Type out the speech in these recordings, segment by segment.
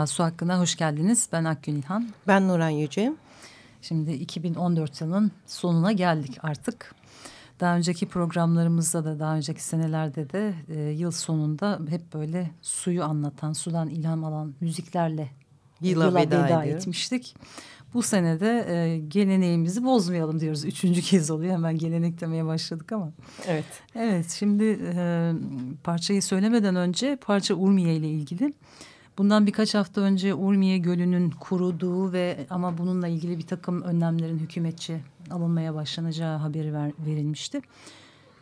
Merhaba, Su Hakkı'na hoş geldiniz. Ben Akgün İlhan. Ben Nuran Yüce. Şimdi 2014 yılının sonuna geldik artık. Daha önceki programlarımızda da daha önceki senelerde de e, yıl sonunda hep böyle suyu anlatan, sudan ilham alan müziklerle yıla, yıla veda, veda etmiştik. Bu senede e, geleneğimizi bozmayalım diyoruz. Üçüncü kez oluyor hemen gelenek demeye başladık ama. Evet. Evet şimdi e, parçayı söylemeden önce parça Urmiye ile ilgili. Bundan birkaç hafta önce Urmiye Gölü'nün kuruduğu ve ama bununla ilgili bir takım önlemlerin hükümetçi alınmaya başlanacağı haberi ver, verilmişti.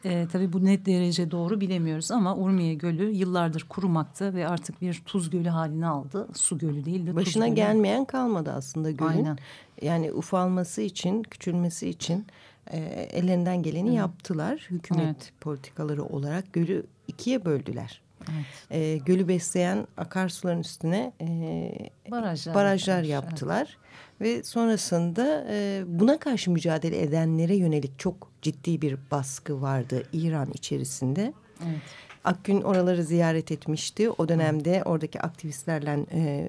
E, tabii bu net derece doğru bilemiyoruz ama Urmiye Gölü yıllardır kurumakta ve artık bir tuz gölü halini aldı. Su gölü değil de Başına tuz gelmeyen kalmadı aslında gölün. Aynen. Yani ufalması için, küçülmesi için e, ellerinden geleni Hı. yaptılar. Hükümet evet. politikaları olarak gölü ikiye böldüler. Evet. E, gölü besleyen akarsuların üstüne e, barajlar, barajlar yaptılar. Evet. Ve sonrasında e, buna karşı mücadele edenlere yönelik çok ciddi bir baskı vardı İran içerisinde. Evet. Akgün oraları ziyaret etmişti. O dönemde oradaki aktivistlerle e,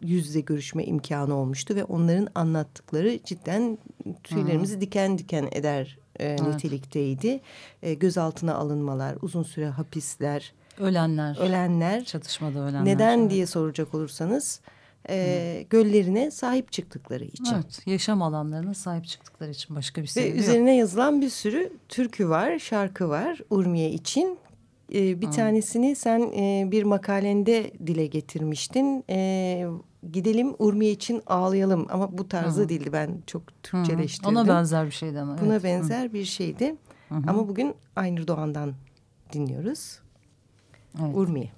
yüz yüze görüşme imkanı olmuştu. Ve onların anlattıkları cidden tüylerimizi Hı. diken diken eder e, evet. nitelikteydi. E, gözaltına alınmalar, uzun süre hapisler Ölenler. Ölenler. Çatışmada ölenler. Neden evet. diye soracak olursanız e, göllerine sahip çıktıkları için. Evet, yaşam alanlarına sahip çıktıkları için başka bir sebebi Ve üzerine yazılan bir sürü türkü var, şarkı var Urmiye için. E, bir hmm. tanesini sen e, bir makalende dile getirmiştin. E, gidelim Urmiye için ağlayalım ama bu tarzı hmm. değildi ben çok Türkçeleştirdim. Ona benzer bir şeydi ama. Buna evet. benzer hmm. bir şeydi. Hmm. Ama bugün Aynur Doğan'dan dinliyoruz. Evet. Urmiye.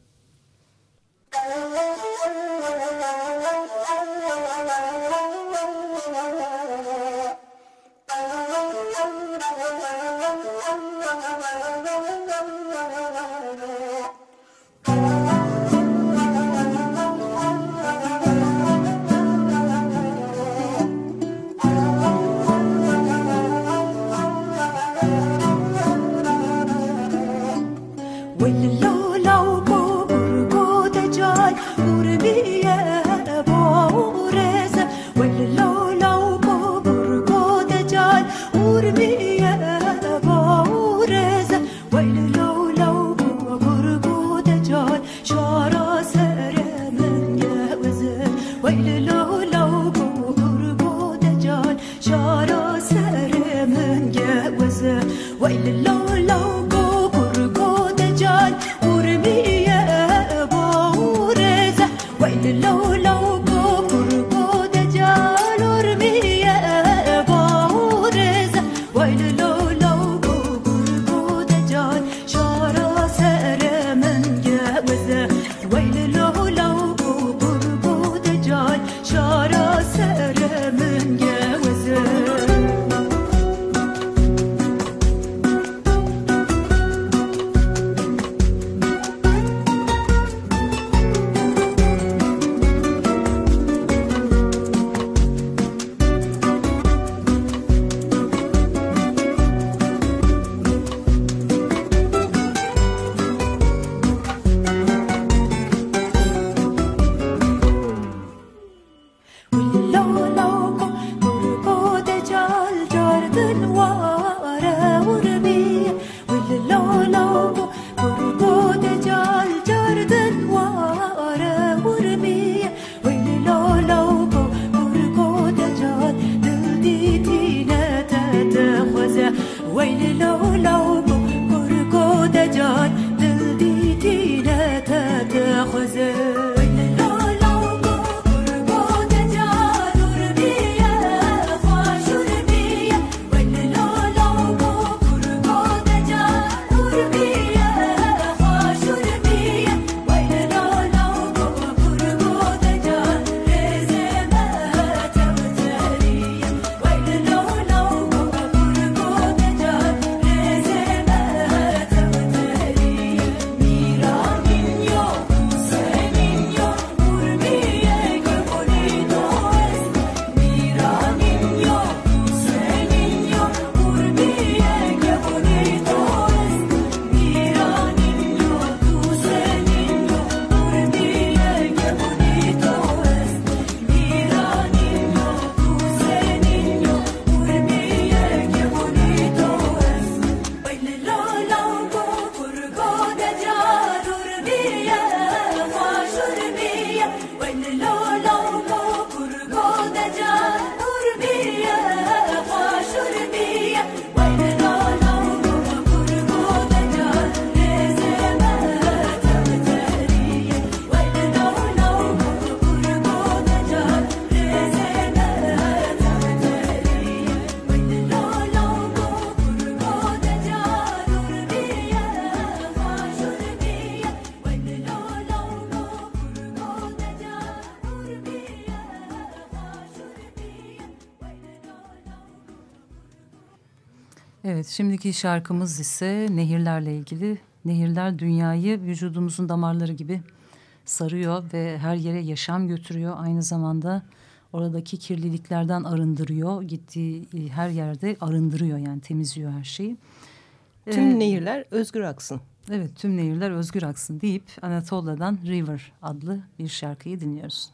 Şimdiki şarkımız ise nehirlerle ilgili. Nehirler dünyayı vücudumuzun damarları gibi sarıyor ve her yere yaşam götürüyor. Aynı zamanda oradaki kirliliklerden arındırıyor. Gittiği e, her yerde arındırıyor yani temizliyor her şeyi. Tüm ee, nehirler özgür aksın. Evet tüm nehirler özgür aksın deyip Anatolia'dan River adlı bir şarkıyı dinliyoruz.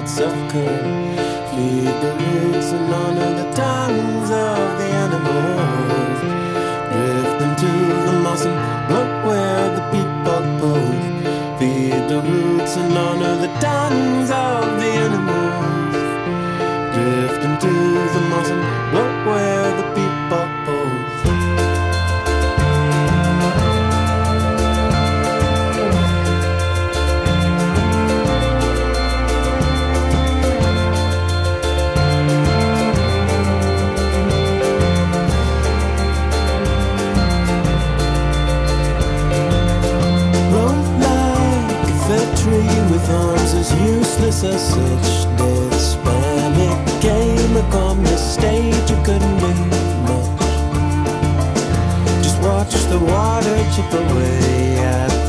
nights of cold. Feed the roots and honor the tongues of the animals. Drift into the moss and look where the people poke. Feed the roots and honor the tongues. came You couldn't do much. Just watch the water chip away at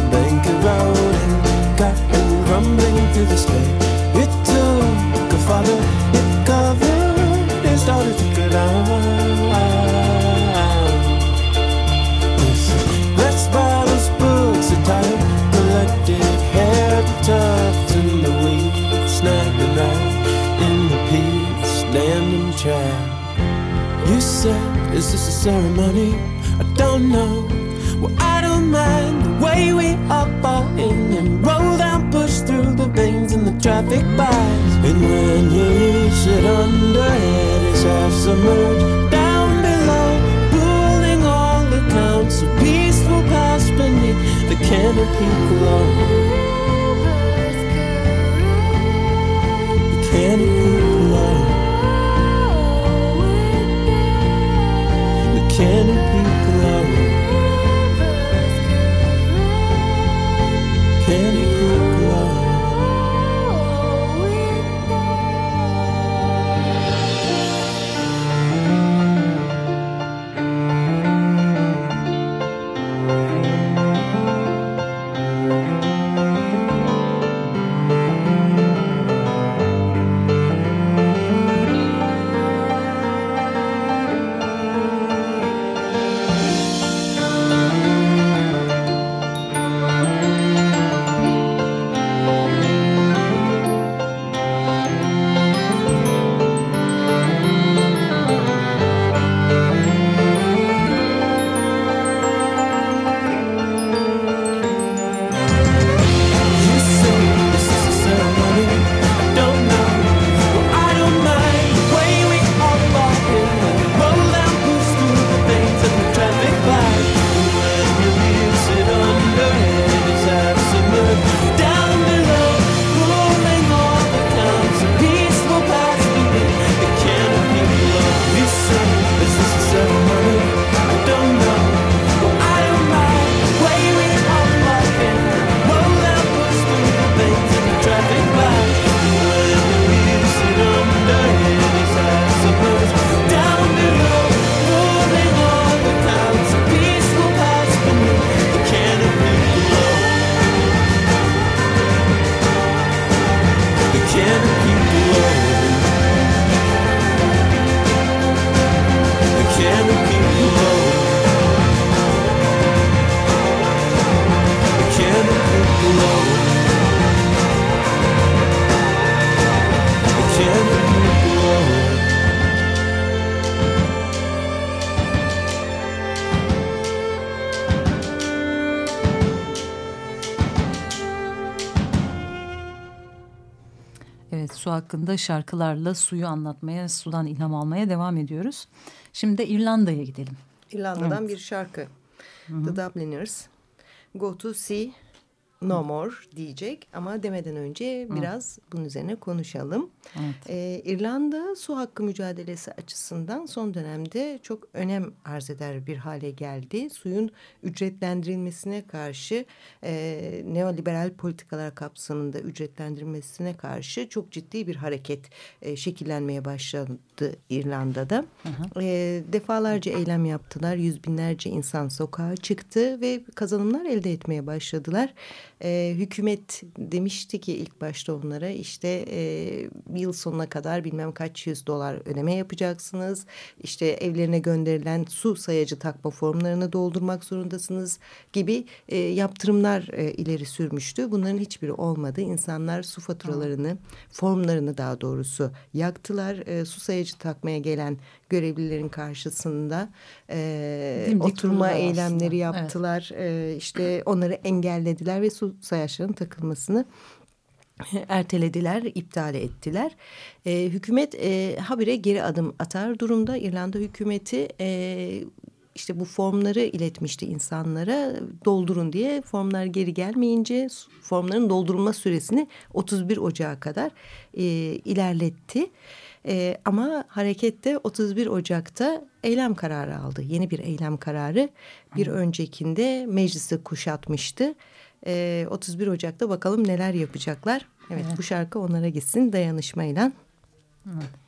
su hakkında şarkılarla suyu anlatmaya, sudan ilham almaya devam ediyoruz. Şimdi de İrlanda'ya gidelim. İrlanda'dan evet. bir şarkı. Hı -hı. The Dubliners. Go to see no more diyecek ama demeden önce biraz Hı. bunun üzerine konuşalım. Evet. Ee, İrlanda su hakkı mücadelesi açısından son dönemde çok önem arz eder bir hale geldi. Suyun ücretlendirilmesine karşı e, neoliberal politikalar kapsamında ücretlendirilmesine karşı çok ciddi bir hareket e, şekillenmeye başladı İrlanda'da. Hı hı. E, defalarca eylem yaptılar. Yüz binlerce insan sokağa çıktı ve kazanımlar elde etmeye başladılar e, hükümet demişti ki ilk başta onlara işte e, yıl sonuna kadar bilmem kaç yüz dolar ödeme yapacaksınız. İşte evlerine gönderilen su sayacı takma formlarını doldurmak zorundasınız gibi e, yaptırımlar e, ileri sürmüştü. Bunların hiçbiri olmadı. İnsanlar su faturalarını, formlarını daha doğrusu yaktılar. E, su sayacı takmaya gelen görevlilerin karşısında e, oturma eylemleri yaptılar. Evet. E, işte onları engellediler ve su sayaçlarının takılmasını ertelediler, iptal ettiler. E, hükümet e, habire geri adım atar durumda. İrlanda hükümeti e, işte bu formları iletmişti insanlara doldurun diye. Formlar geri gelmeyince formların doldurulma süresini 31 Ocağı kadar e, ilerletti. E, ama harekette 31 Ocak'ta eylem kararı aldı. Yeni bir eylem kararı bir öncekinde meclisi kuşatmıştı. E, 31 Ocak'ta bakalım neler yapacaklar. Evet, evet bu şarkı onlara gitsin dayanışmayla. Evet.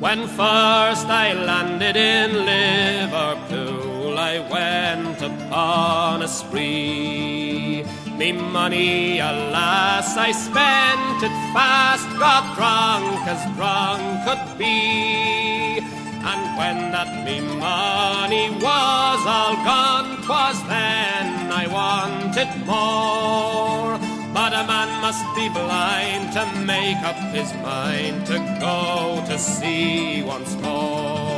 When first I landed in Liverpool, I went upon a spree. Me money, alas, I spent it fast, got drunk as drunk could be. And when that me money was all gone, 'twas then I wanted more. But a man must be blind to make up his mind to go to sea once more.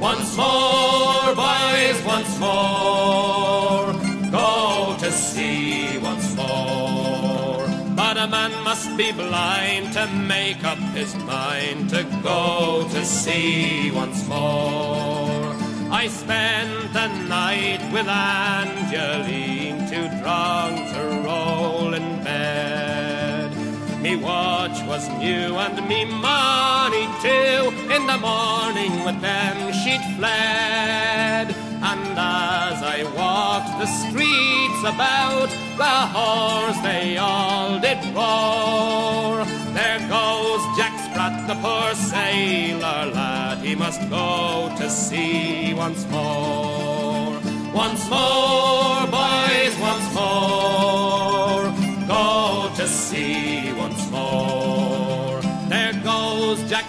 Once more, boys, once more, go to sea once more. But a man must be blind to make up his mind to go to sea once more. I spent the night with Angeline, too drunk to roll in bed. Me watch was new and me money too. In the morning with them she'd fled. And as I walked the streets about, the whores they all did roar. There goes Jack Sprat, the poor sailor lad, he must go to sea once more. Once more, boys, once more, go to sea once more. There goes Jack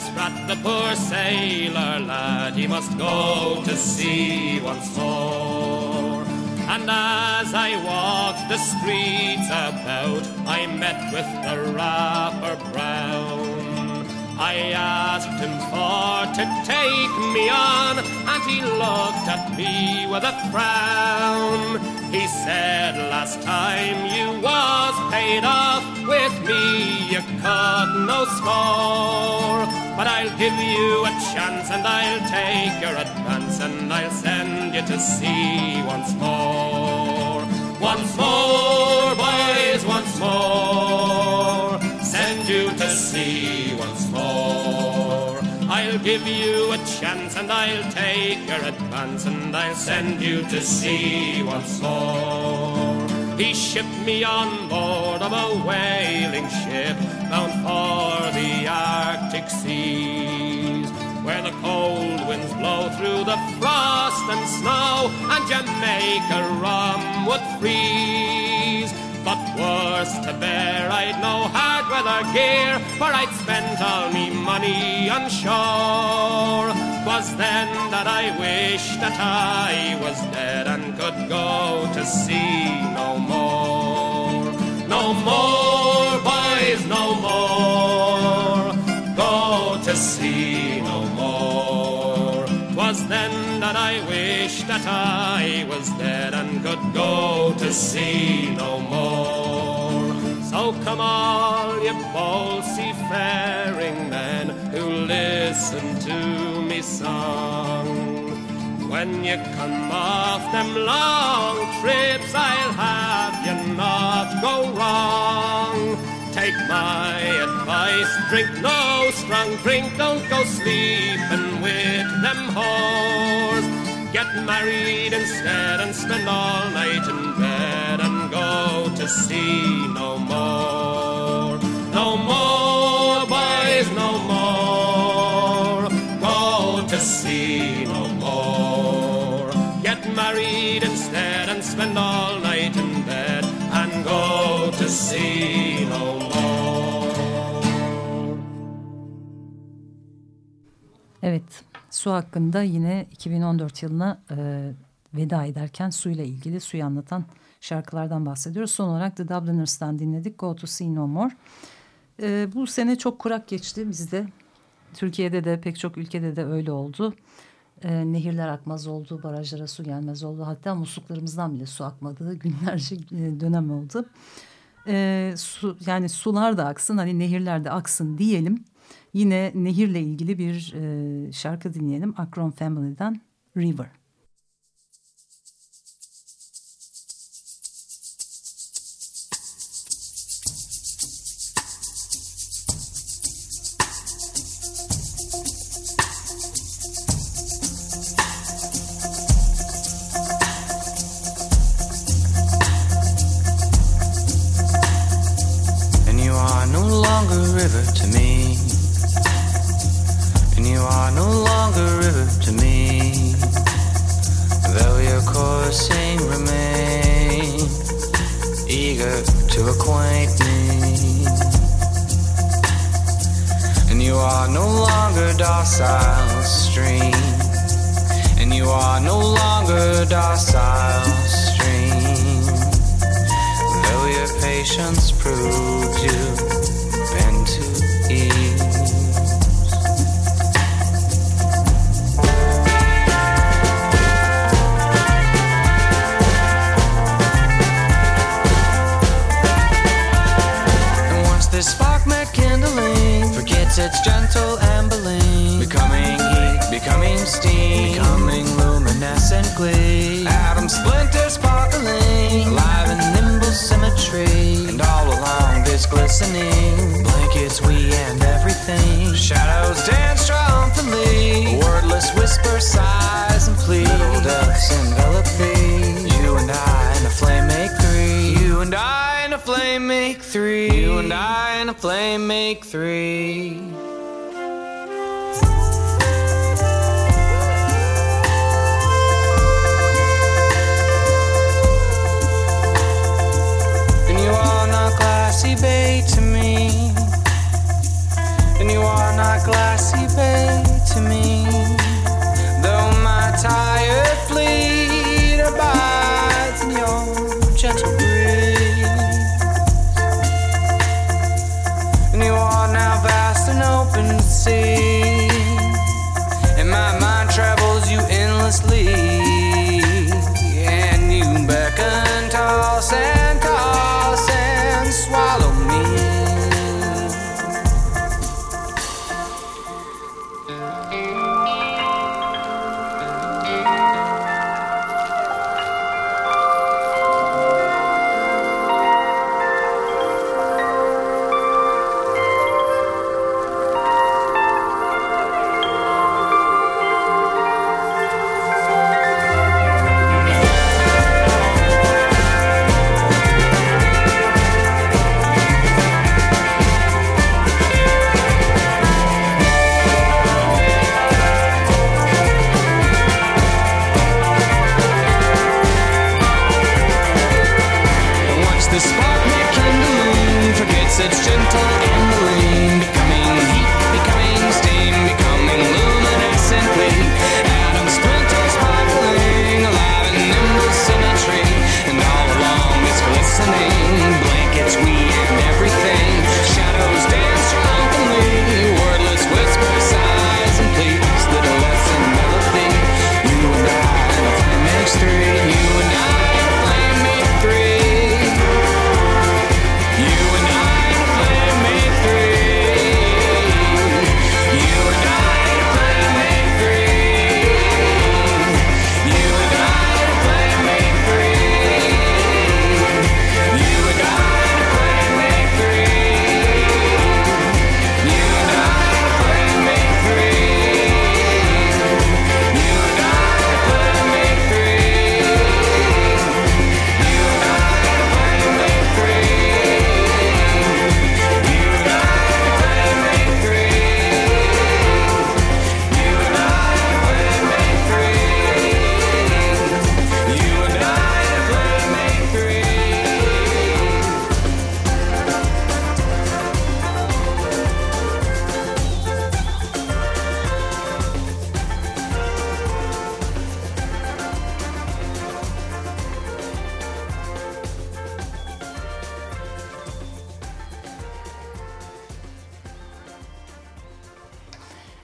poor sailor lad, he must go to sea once more. And as I walked the streets about, I met with the rapper Brown. I asked him for to take me on, and he looked at me with a frown. He said, last time you was paid off with me, you cut no score. But I'll give you a chance, and I'll take your advance, and I'll send you to sea once more. Once more, boys, once more, send you to sea once more. I'll give you a chance and I'll take your advance and I'll send you to sea once more. He shipped me on board of a whaling ship bound for the Arctic seas, where the cold winds blow through the frost and snow, and Jamaica rum would freeze. But worse to bear, I'd no hard weather gear, for I'd spent all me money on shore. Was then that I wished that I was dead and could go to sea no more. No more, boys, no more. Go to sea no more was then that I wished that I was dead and could go to sea no more. So come all ye bold seafaring men who listen to me song. When you come off them long trips, I'll have you not go wrong. Take my advice, drink no strong drink, don't go sleeping with them whores. Get married instead and spend all night in bed and go to sea no more. No more, Evet, su hakkında yine 2014 yılına e, veda ederken suyla ilgili suyu anlatan şarkılardan bahsediyoruz. Son olarak The Dubliners'tan dinledik Go To See No More. E, bu sene çok kurak geçti bizde. Türkiye'de de pek çok ülkede de öyle oldu. E, nehirler akmaz oldu, barajlara su gelmez oldu. Hatta musluklarımızdan bile su akmadığı günlerce e, dönem oldu. E, su, yani sular da aksın, hani nehirler de aksın diyelim. Yine nehirle ilgili bir e, şarkı dinleyelim. Akron Family'den River. Becoming steam, becoming luminescent glee. Atom splinters sparkling, alive in nimble symmetry, and all along this glistening blankets we and everything. Shadows dance triumphantly, wordless whisper sighs and plead. Little ducks envelop thee, you and I and a flame make three. You and I and a flame make three. You and I and a flame make three.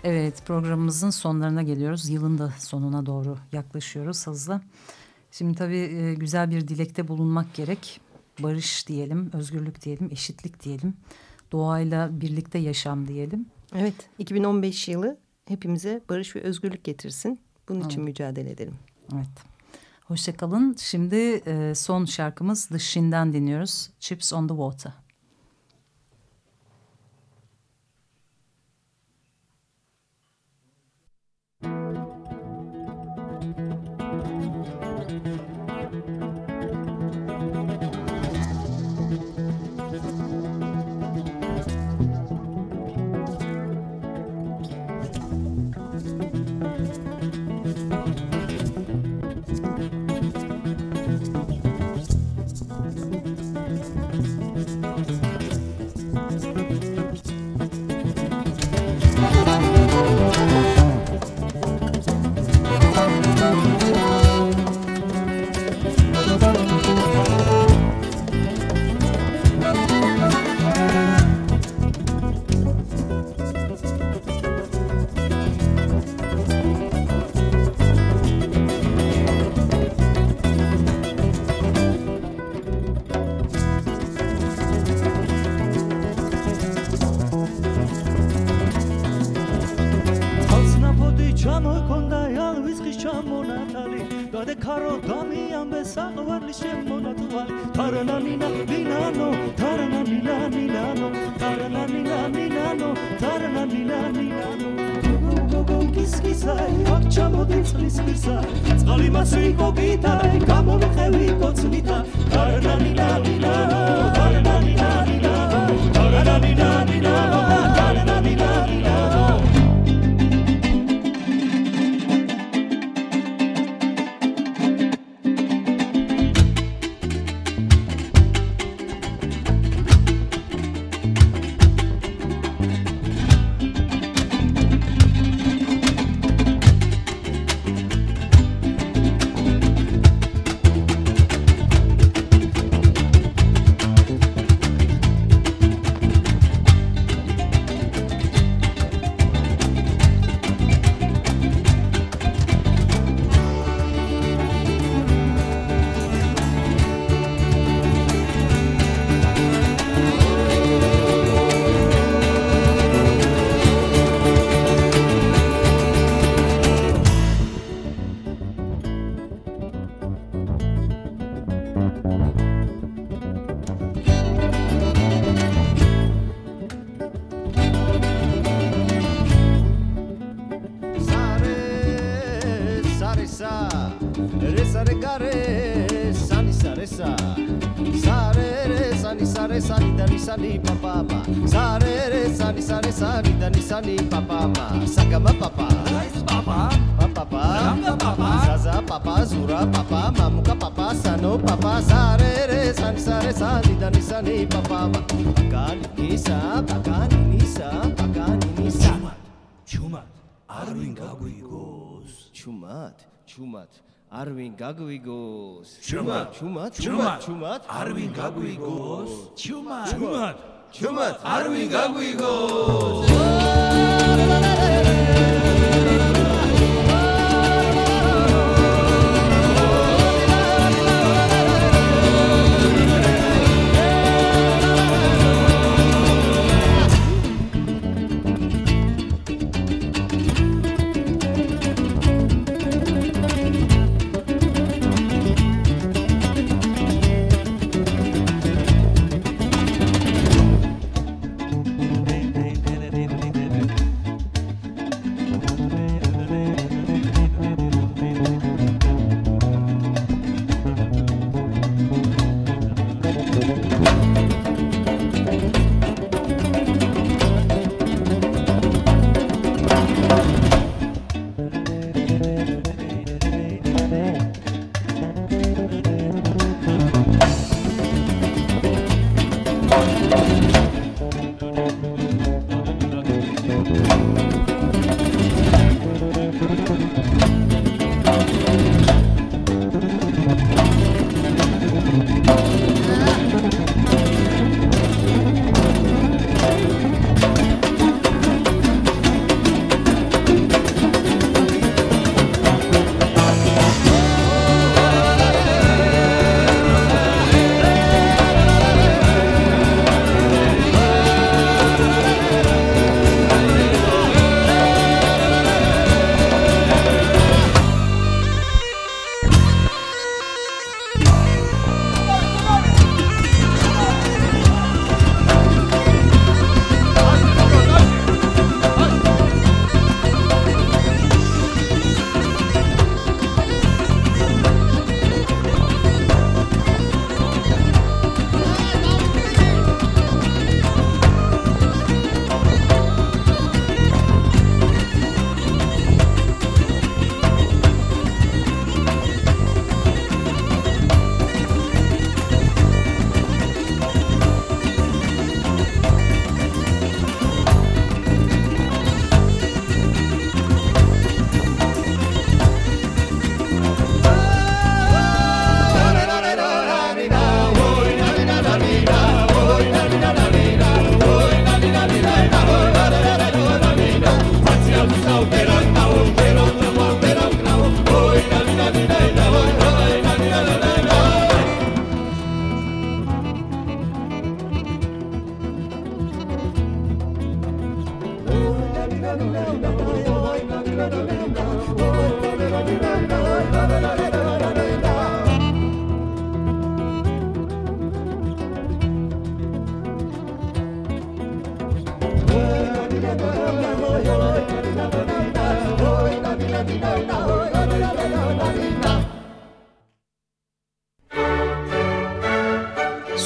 Evet programımızın sonlarına geliyoruz. Yılın da sonuna doğru yaklaşıyoruz hızla. Şimdi tabii e, güzel bir dilekte bulunmak gerek. Barış diyelim, özgürlük diyelim, eşitlik diyelim. Doğayla birlikte yaşam diyelim. Evet 2015 yılı hepimize barış ve özgürlük getirsin. Bunun evet. için mücadele edelim. Evet. Hoşçakalın. Şimdi e, son şarkımız The Shin'den dinliyoruz. Chips on the Water. sani papa ma sagama papa nice papa papa ranga papa zaza papa zura papa mamuka papa sano papa sare re san sare sani dani sani papa ma pagani nisa pagani nisa pagani nisa ჩუმად არ ვინ გაგვიგოს. ჩუმად ჩუმად არ ვინ გაგვიგოს. ჩუმად ჩუმად ჩუმად ჩუმად არ ვინ გაგვიგოს. ჩუმად ჩუმად ჩუმად არ ვინ გაგვიგოს.